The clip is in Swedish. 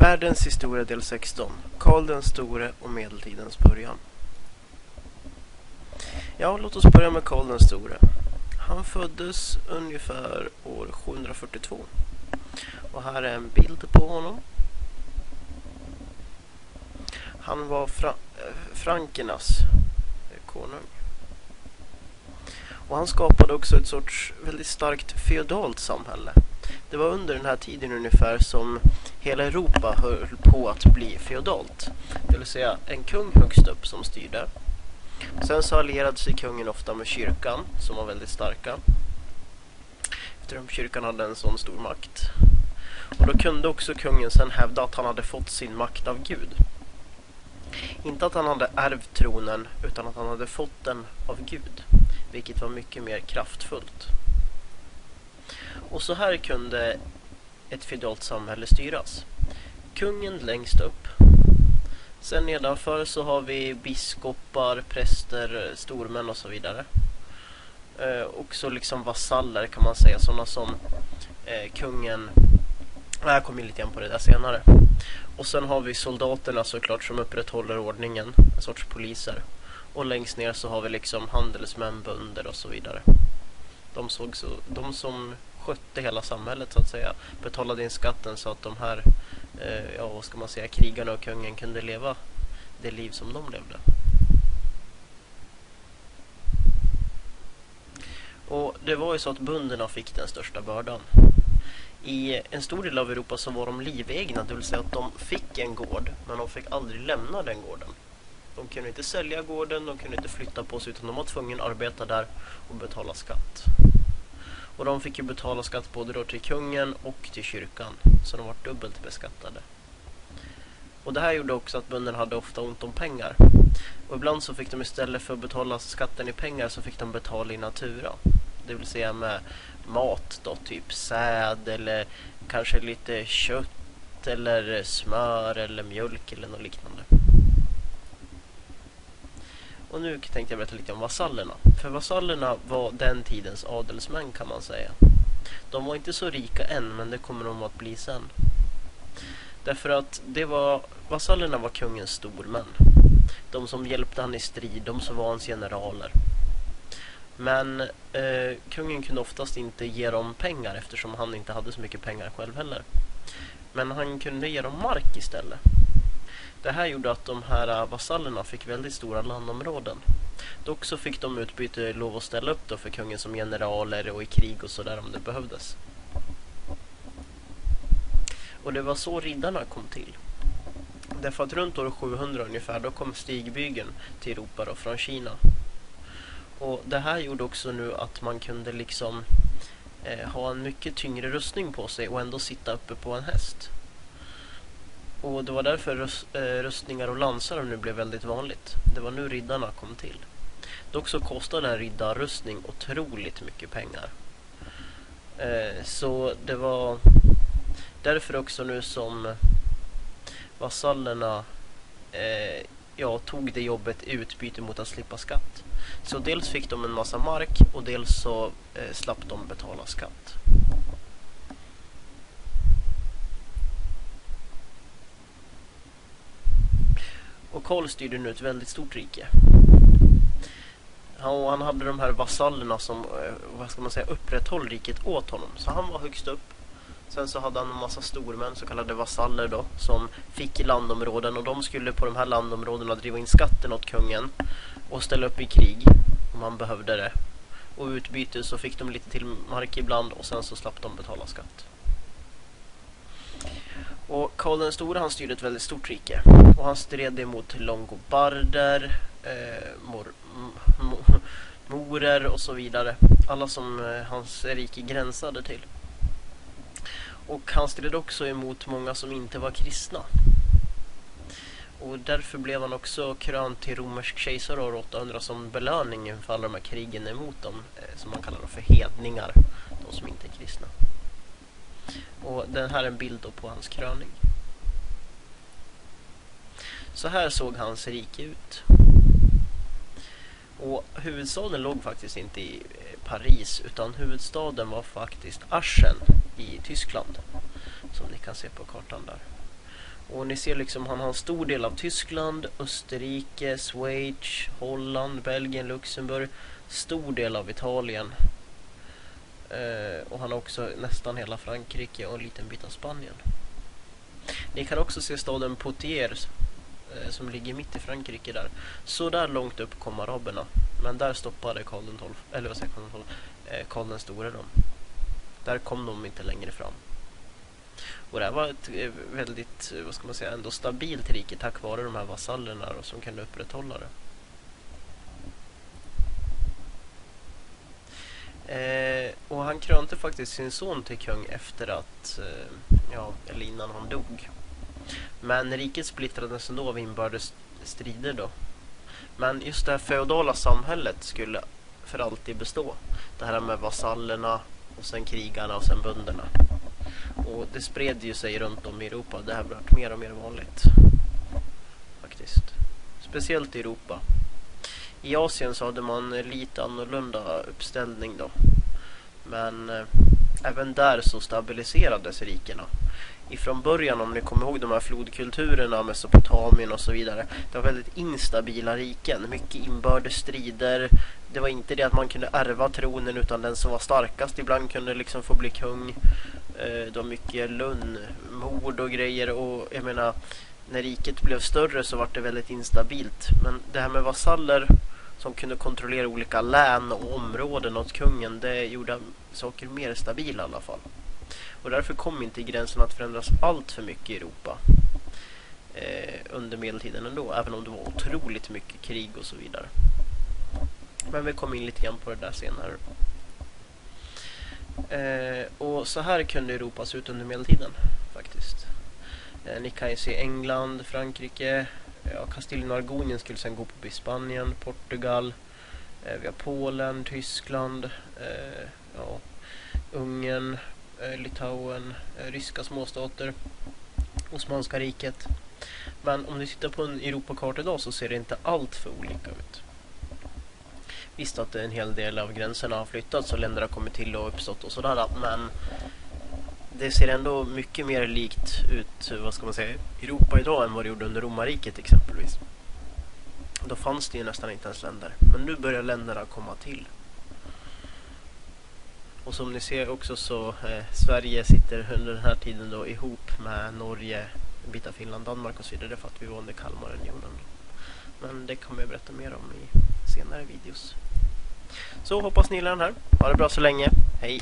Världens historia del 16. Karl den store och medeltidens början. Ja, låt oss börja med Karl den store. Han föddes ungefär år 742. Och här är en bild på honom. Han var fra eh, frankernas eh, konung. Och han skapade också ett sorts väldigt starkt feodalt samhälle. Det var under den här tiden ungefär som hela Europa höll på att bli feodalt. Det vill säga en kung högst upp som styrde. Sen så allierade sig kungen ofta med kyrkan som var väldigt starka. Eftersom kyrkan hade en sån stor makt. Och då kunde också kungen sen hävda att han hade fått sin makt av Gud. Inte att han hade ärvt tronen utan att han hade fått den av Gud. Vilket var mycket mer kraftfullt. Och så här kunde ett feodalt samhälle styras. Kungen längst upp. Sen nedanför så har vi biskopar, präster, stormän och så vidare. Eh, också liksom vasaller kan man säga, sådana som eh, kungen... Jag kommer in lite grann på det där senare. Och sen har vi soldaterna såklart som upprätthåller ordningen, en sorts poliser. Och längst ner så har vi liksom handelsmän, bönder och så vidare. De, såg så, de som skötte hela samhället så att säga. Betalade in skatten så att de här, eh, ja vad ska man säga, krigarna och kungen kunde leva det liv som de levde. Och det var ju så att bönderna fick den största bördan. I en stor del av Europa så var de livegna, det vill säga att de fick en gård men de fick aldrig lämna den gården. De kunde inte sälja gården, de kunde inte flytta på sig utan de var tvungna att arbeta där och betala skatt. Och de fick ju betala skatt både då till kungen och till kyrkan. Så de var dubbelt beskattade. Och det här gjorde också att bönderna hade ofta ont om pengar. Och ibland så fick de istället för att betala skatten i pengar så fick de betala i natura. Det vill säga med mat då, typ säd eller kanske lite kött eller smör eller mjölk eller något liknande. Och nu tänkte jag berätta lite om vasallerna. För vasallerna var den tidens adelsmän kan man säga. De var inte så rika än, men det kommer de att bli sen. Därför att det var, vasallerna var kungens stormän. De som hjälpte han i strid, de som var hans generaler. Men eh, kungen kunde oftast inte ge dem pengar eftersom han inte hade så mycket pengar själv heller. Men han kunde ge dem mark istället. Det här gjorde att de här äh, vasallerna fick väldigt stora landområden. Dock så fick de utbyte lov att ställa upp då för kungen som generaler och i krig och sådär om det behövdes. Och det var så riddarna kom till. Därför att runt år 700 ungefär då kom stigbygeln till Europa då från Kina. Och det här gjorde också nu att man kunde liksom eh, ha en mycket tyngre rustning på sig och ändå sitta uppe på en häst. Och det var därför röst, eh, rustningar och lansar nu blev väldigt vanligt. Det var nu riddarna kom till. Dock så kostade en riddarrustning otroligt mycket pengar. Eh, så det var därför också nu som vasallerna eh, ja, tog det jobbet i utbyte mot att slippa skatt. Så dels fick de en massa mark och dels så eh, slapp de betala skatt. Och Karl styrde nu ett väldigt stort rike. Han, han hade de här vasallerna som eh, vad ska man säga, upprätthöll riket åt honom. Så han var högst upp. Sen så hade han en massa stormän, så kallade vasaller då, som fick landområden och de skulle på de här landområdena driva in skatten åt kungen och ställa upp i krig om han behövde det. Och utbyte så fick de lite till mark ibland och sen så slapp de betala skatt. Och Karl den store han styrde ett väldigt stort rike. Och han stred emot longobarder, eh, mor, morer och så vidare. Alla som eh, hans rike gränsade till. Och han stred också emot många som inte var kristna. Och därför blev han också krönt till romersk kejsare år 800 som belöning för alla de här krigen emot dem. Eh, som man kallar för hedningar, de som inte är kristna. Och den här är en bild på hans kröning. Så här såg hans rike ut. Och huvudstaden låg faktiskt inte i eh, Paris utan huvudstaden var faktiskt Aschen i Tyskland. Som ni kan se på kartan där. Och ni ser liksom han har en stor del av Tyskland, Österrike, Schweiz, Holland, Belgien, Luxemburg, stor del av Italien. Eh, och han har också nästan hela Frankrike och en liten bit av Spanien. Ni kan också se staden Poitiers eh, som ligger mitt i Frankrike där. Så där långt upp kom araberna. Men där stoppade Karl den 12, eller vad säger Karl den 12, eh, Karl den store dem. Där kom de inte längre fram. Och det här var ett eh, väldigt, eh, vad ska man säga, ändå stabilt rike tack vare de här vasallerna då, som kunde upprätthålla det. Eh, och han krönte faktiskt sin son till kung efter att, eh, ja, eller innan han dog. Men riket splittrades ändå av inbördes strider då. Men just det här feodala samhället skulle för alltid bestå. Det här med vasallerna och sen krigarna och sen bönderna. Och det spred ju sig runt om i Europa. Det här blev mer och mer vanligt. Faktiskt. Speciellt i Europa. I Asien så hade man lite annorlunda uppställning då. Men eh, även där så stabiliserades rikena. Ifrån början om ni kommer ihåg de här flodkulturerna, Mesopotamien och så vidare. Det var väldigt instabila riken. Mycket inbördes strider. Det var inte det att man kunde ärva tronen utan den som var starkast ibland kunde liksom få bli kung. Eh, det var mycket lunn, mord och grejer och jag menar när riket blev större så var det väldigt instabilt. Men det här med vasaller som kunde kontrollera olika län och områden åt kungen, det gjorde saker mer stabila i alla fall. Och därför kom inte gränsen att förändras allt för mycket i Europa eh, under medeltiden ändå, även om det var otroligt mycket krig och så vidare. Men vi kommer in lite grann på det där senare. Eh, och så här kunde Europa se ut under medeltiden faktiskt. Eh, ni kan ju se England, Frankrike, ja, Kastilien och Argonien skulle sen gå på Spanien, Portugal, eh, vi har Polen, Tyskland, eh, ja, Ungern, eh, Litauen, eh, ryska småstater, Osmanska riket. Men om ni tittar på en Europakarta idag så ser det inte allt för olika ut. Visst att en hel del av gränserna har flyttats och länder har kommit till och uppstått och sådär men det ser ändå mycket mer likt ut, vad ska man säga, Europa idag än vad det gjorde under romarriket exempelvis. Då fanns det ju nästan inte ens länder. Men nu börjar länderna komma till. Och som ni ser också så eh, Sverige sitter under den här tiden då ihop med Norge, en bit av Finland, Danmark och så vidare för att vi var under Kalmarunionen. Men det kommer jag berätta mer om i senare videos. Så hoppas ni gillar den här. Ha det bra så länge. Hej!